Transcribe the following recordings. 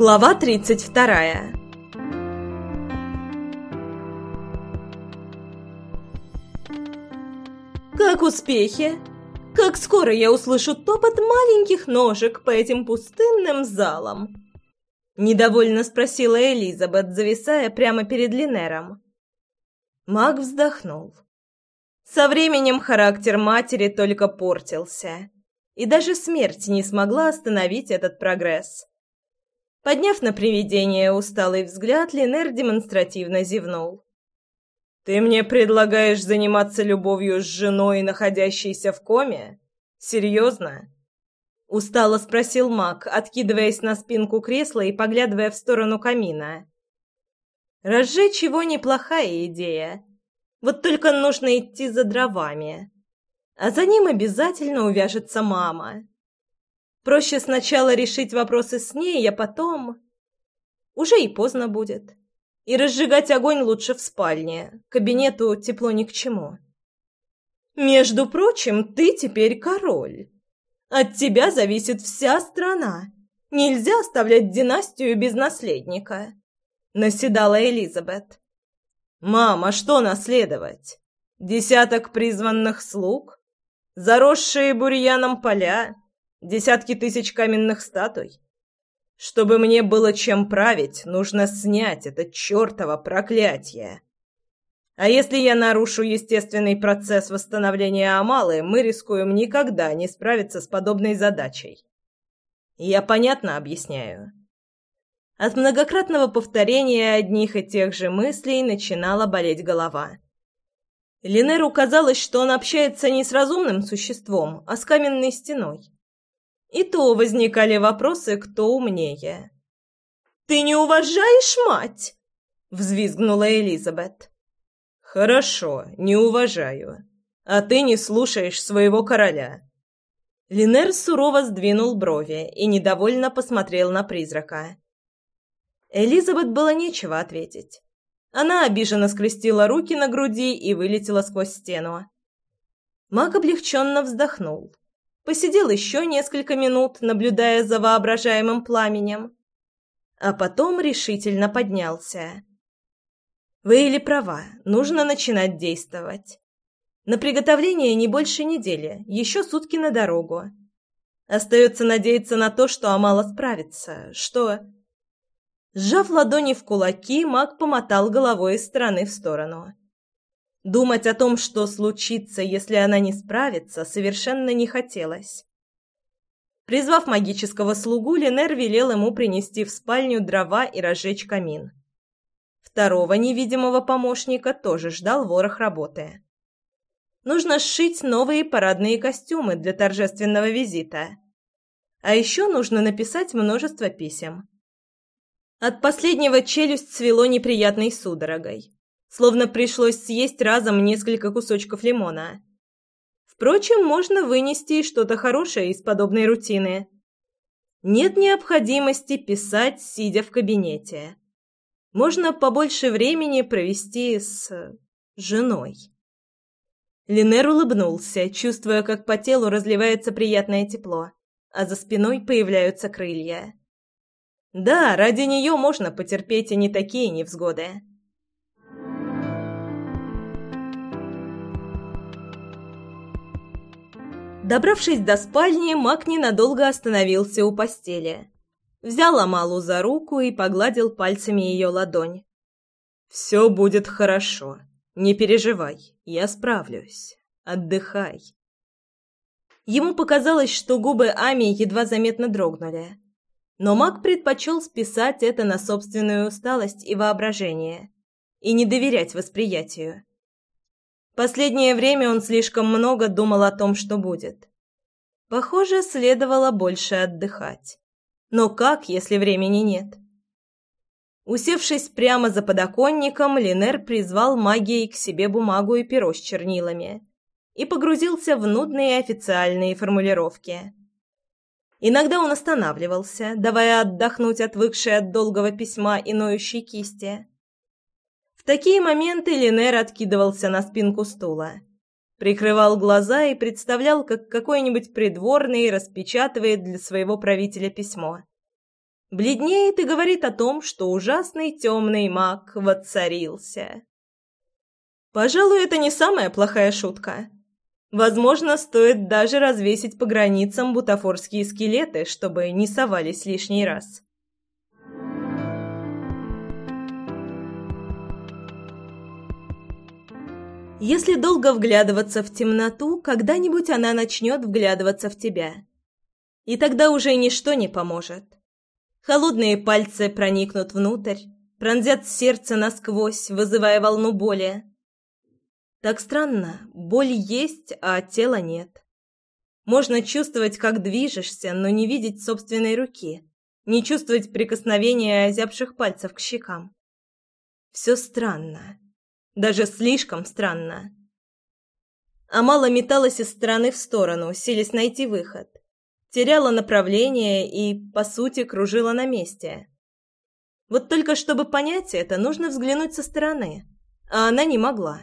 Глава 32 Как успехи? Как скоро я услышу топот маленьких ножек по этим пустынным залам? Недовольно спросила Элизабет, зависая прямо перед Линером. Маг вздохнул. Со временем характер матери только портился, и даже смерть не смогла остановить этот прогресс. Подняв на привидение усталый взгляд, Линер демонстративно зевнул. «Ты мне предлагаешь заниматься любовью с женой, находящейся в коме? Серьезно?» Устало спросил маг, откидываясь на спинку кресла и поглядывая в сторону камина. «Разжечь его неплохая идея. Вот только нужно идти за дровами. А за ним обязательно увяжется мама. Проще сначала решить вопросы с ней, а потом... Уже и поздно будет. И разжигать огонь лучше в спальне. Кабинету тепло ни к чему. Между прочим, ты теперь король. От тебя зависит вся страна. Нельзя оставлять династию без наследника. Наседала Элизабет. «Мама, что наследовать? Десяток призванных слуг? Заросшие бурьяном поля? Десятки тысяч каменных статуй? Чтобы мне было чем править, нужно снять это чертово проклятие. А если я нарушу естественный процесс восстановления Амалы, мы рискуем никогда не справиться с подобной задачей. Я понятно объясняю. От многократного повторения одних и тех же мыслей начинала болеть голова. Линеру казалось, что он общается не с разумным существом, а с каменной стеной. И то возникали вопросы, кто умнее. «Ты не уважаешь мать?» — взвизгнула Элизабет. «Хорошо, не уважаю. А ты не слушаешь своего короля». Линер сурово сдвинул брови и недовольно посмотрел на призрака. Элизабет было нечего ответить. Она обиженно скрестила руки на груди и вылетела сквозь стену. Маг облегченно вздохнул. Посидел еще несколько минут, наблюдая за воображаемым пламенем. А потом решительно поднялся. «Вы или права, нужно начинать действовать. На приготовление не больше недели, еще сутки на дорогу. Остается надеяться на то, что Амала справится, что...» Сжав ладони в кулаки, маг помотал головой из стороны в сторону. Думать о том, что случится, если она не справится, совершенно не хотелось. Призвав магического слугу, Ленер велел ему принести в спальню дрова и разжечь камин. Второго невидимого помощника тоже ждал ворох работы. Нужно сшить новые парадные костюмы для торжественного визита. А еще нужно написать множество писем. От последнего челюсть свело неприятной судорогой словно пришлось съесть разом несколько кусочков лимона. Впрочем, можно вынести и что-то хорошее из подобной рутины. Нет необходимости писать, сидя в кабинете. Можно побольше времени провести с... женой. Линер улыбнулся, чувствуя, как по телу разливается приятное тепло, а за спиной появляются крылья. Да, ради нее можно потерпеть и не такие невзгоды. Добравшись до спальни, Мак ненадолго остановился у постели. Взял Амалу за руку и погладил пальцами ее ладонь. «Все будет хорошо. Не переживай, я справлюсь. Отдыхай». Ему показалось, что губы Ами едва заметно дрогнули. Но Мак предпочел списать это на собственную усталость и воображение и не доверять восприятию. Последнее время он слишком много думал о том, что будет. Похоже, следовало больше отдыхать. Но как, если времени нет? Усевшись прямо за подоконником, Линер призвал магией к себе бумагу и перо с чернилами и погрузился в нудные официальные формулировки. Иногда он останавливался, давая отдохнуть отвыкшей от долгого письма и ноющей кисти. В такие моменты Линер откидывался на спинку стула, прикрывал глаза и представлял, как какой-нибудь придворный распечатывает для своего правителя письмо. Бледнеет и говорит о том, что ужасный темный маг воцарился. Пожалуй, это не самая плохая шутка. Возможно, стоит даже развесить по границам бутафорские скелеты, чтобы не совались лишний раз. Если долго вглядываться в темноту, когда-нибудь она начнет вглядываться в тебя. И тогда уже ничто не поможет. Холодные пальцы проникнут внутрь, пронзят сердце насквозь, вызывая волну боли. Так странно, боль есть, а тела нет. Можно чувствовать, как движешься, но не видеть собственной руки, не чувствовать прикосновения озябших пальцев к щекам. Все странно. Даже слишком странно. Амала металась из стороны в сторону, силясь найти выход. Теряла направление и, по сути, кружила на месте. Вот только чтобы понять это, нужно взглянуть со стороны, а она не могла.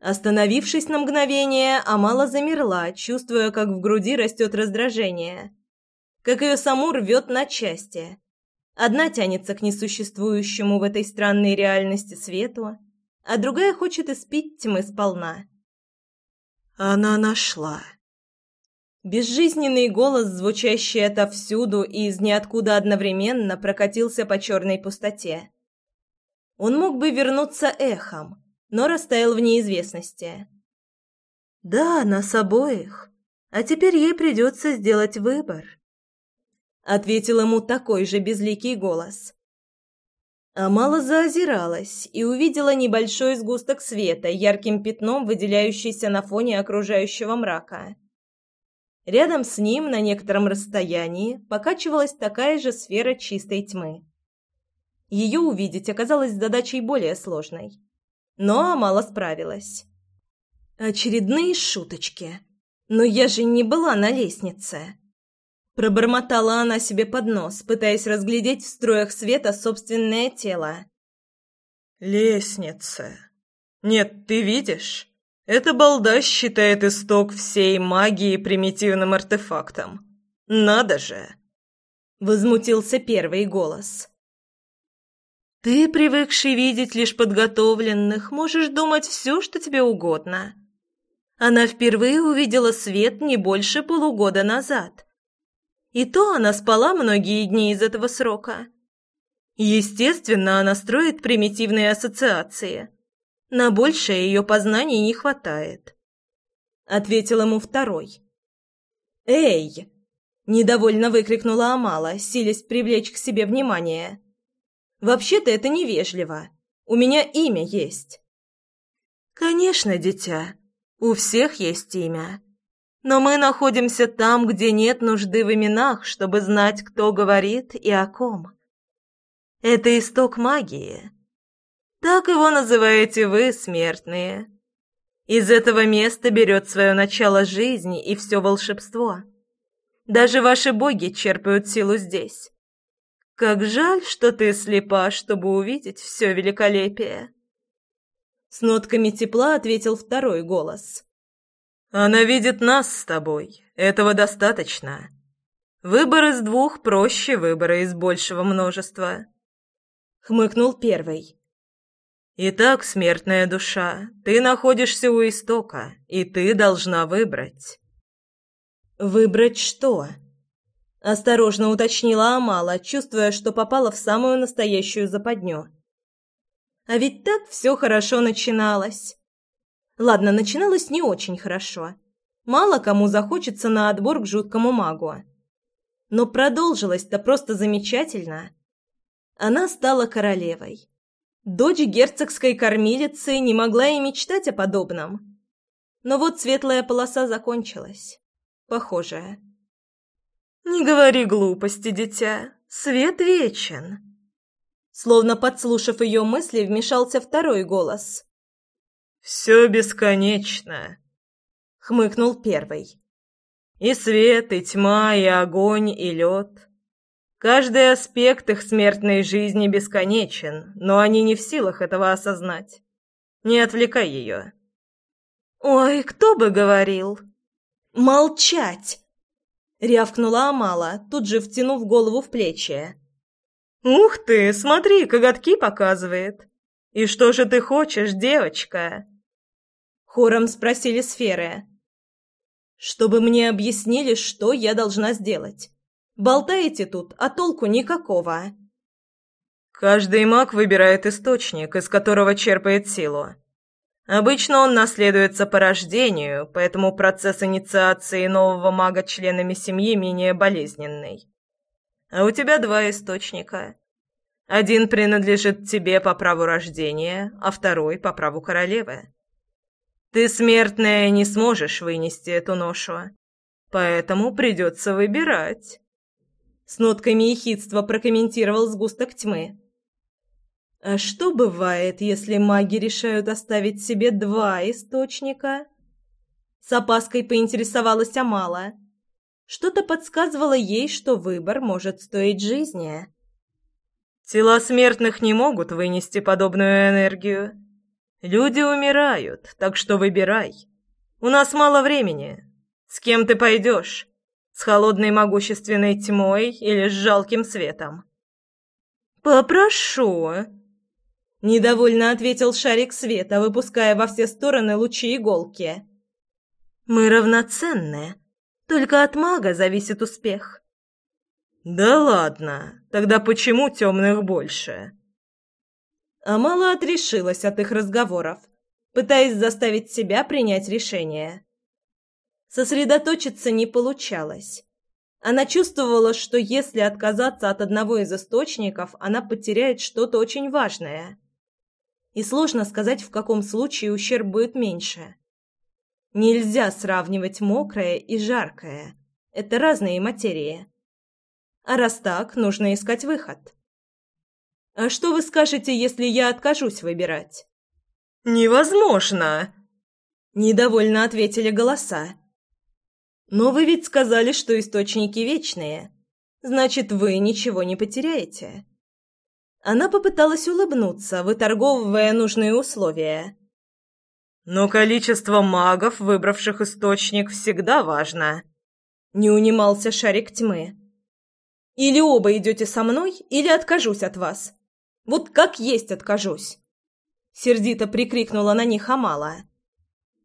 Остановившись на мгновение, Амала замерла, чувствуя, как в груди растет раздражение. Как ее саму рвет на части. Одна тянется к несуществующему в этой странной реальности свету, а другая хочет испить тьмы сполна. Она нашла. Безжизненный голос, звучащий отовсюду и из ниоткуда одновременно, прокатился по черной пустоте. Он мог бы вернуться эхом, но растаял в неизвестности. «Да, нас обоих. А теперь ей придется сделать выбор», — ответил ему такой же безликий голос. Амала заозиралась и увидела небольшой сгусток света, ярким пятном выделяющийся на фоне окружающего мрака. Рядом с ним, на некотором расстоянии, покачивалась такая же сфера чистой тьмы. Ее увидеть оказалось задачей более сложной. Но Амала справилась. Очередные шуточки. Но я же не была на лестнице. Пробормотала она себе под нос, пытаясь разглядеть в строях света собственное тело. «Лестница. Нет, ты видишь? Эта балда считает исток всей магии примитивным артефактом. Надо же!» Возмутился первый голос. «Ты, привыкший видеть лишь подготовленных, можешь думать все, что тебе угодно». Она впервые увидела свет не больше полугода назад – и то она спала многие дни из этого срока. Естественно, она строит примитивные ассоциации. На большее ее познаний не хватает. Ответил ему второй. «Эй!» – недовольно выкрикнула Амала, силясь привлечь к себе внимание. «Вообще-то это невежливо. У меня имя есть». «Конечно, дитя. У всех есть имя. Но мы находимся там, где нет нужды в именах, чтобы знать, кто говорит и о ком. Это исток магии. Так его называете вы, смертные. Из этого места берет свое начало жизнь и все волшебство. Даже ваши боги черпают силу здесь. Как жаль, что ты слепа, чтобы увидеть все великолепие. С нотками тепла ответил второй голос. Она видит нас с тобой. Этого достаточно. Выбор из двух проще выбора из большего множества. Хмыкнул первый. Итак, смертная душа, ты находишься у истока, и ты должна выбрать. Выбрать что? Осторожно уточнила Амала, чувствуя, что попала в самую настоящую западню. А ведь так все хорошо начиналось. Ладно, начиналось не очень хорошо. Мало кому захочется на отбор к жуткому магу. Но продолжилось-то просто замечательно. Она стала королевой. Дочь герцогской кормилицы не могла и мечтать о подобном. Но вот светлая полоса закончилась. Похожая. «Не говори глупости, дитя. Свет вечен». Словно подслушав ее мысли, вмешался второй голос. «Все бесконечно», — хмыкнул первый. «И свет, и тьма, и огонь, и лед. Каждый аспект их смертной жизни бесконечен, но они не в силах этого осознать. Не отвлекай ее». «Ой, кто бы говорил!» «Молчать!» Рявкнула Амала, тут же втянув голову в плечи. «Ух ты, смотри, коготки показывает! И что же ты хочешь, девочка?» Хором спросили сферы. «Чтобы мне объяснили, что я должна сделать. Болтаете тут, а толку никакого». Каждый маг выбирает источник, из которого черпает силу. Обычно он наследуется по рождению, поэтому процесс инициации нового мага членами семьи менее болезненный. А у тебя два источника. Один принадлежит тебе по праву рождения, а второй по праву королевы. Ты, смертная, не сможешь вынести эту ношу, поэтому придется выбирать. С нотками ехидства прокомментировал сгусток тьмы. А что бывает, если маги решают оставить себе два источника? С опаской поинтересовалась Амала. Что-то подсказывало ей, что выбор может стоить жизни. Тела смертных не могут вынести подобную энергию. Люди умирают, так что выбирай. У нас мало времени. С кем ты пойдешь? С холодной могущественной тьмой или с жалким светом? «Попрошу», Недовольно ответил шарик света, выпуская во все стороны лучи иголки. «Мы равноценны. Только от мага зависит успех». «Да ладно. Тогда почему темных больше?» Амала отрешилась от их разговоров, пытаясь заставить себя принять решение. Сосредоточиться не получалось. Она чувствовала, что если отказаться от одного из источников, она потеряет что-то очень важное и сложно сказать, в каком случае ущерб будет меньше. Нельзя сравнивать мокрое и жаркое. Это разные материи. А раз так, нужно искать выход. А что вы скажете, если я откажусь выбирать? Невозможно, недовольно ответили голоса. Но вы ведь сказали, что источники вечные. Значит, вы ничего не потеряете. Она попыталась улыбнуться, выторговывая нужные условия. «Но количество магов, выбравших источник, всегда важно», — не унимался шарик тьмы. «Или оба идете со мной, или откажусь от вас. Вот как есть откажусь!» Сердито прикрикнула на них Амала.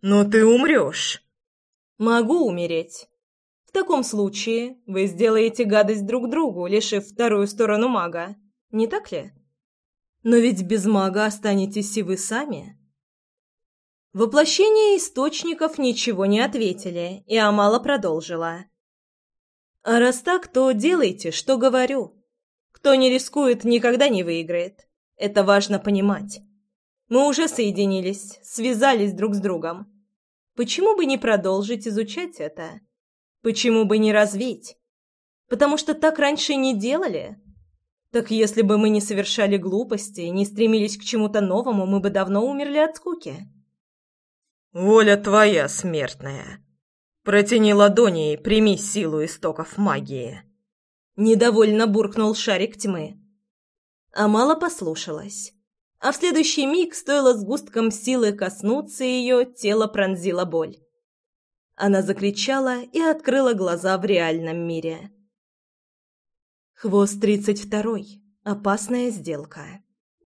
«Но ты умрешь!» «Могу умереть. В таком случае вы сделаете гадость друг другу, лишив вторую сторону мага не так ли? Но ведь без мага останетесь и вы сами. Воплощение источников ничего не ответили, и Амала продолжила. А раз так, то делайте, что говорю. Кто не рискует, никогда не выиграет. Это важно понимать. Мы уже соединились, связались друг с другом. Почему бы не продолжить изучать это? Почему бы не развить? Потому что так раньше не делали. Так если бы мы не совершали глупости, не стремились к чему-то новому, мы бы давно умерли от скуки. Воля твоя, смертная. Протяни ладони и прими силу истоков магии. Недовольно буркнул шарик тьмы. Амала послушалась. А в следующий миг, стоило сгустком силы коснуться ее, тело пронзила боль. Она закричала и открыла глаза в реальном мире. Хвост тридцать второй. Опасная сделка.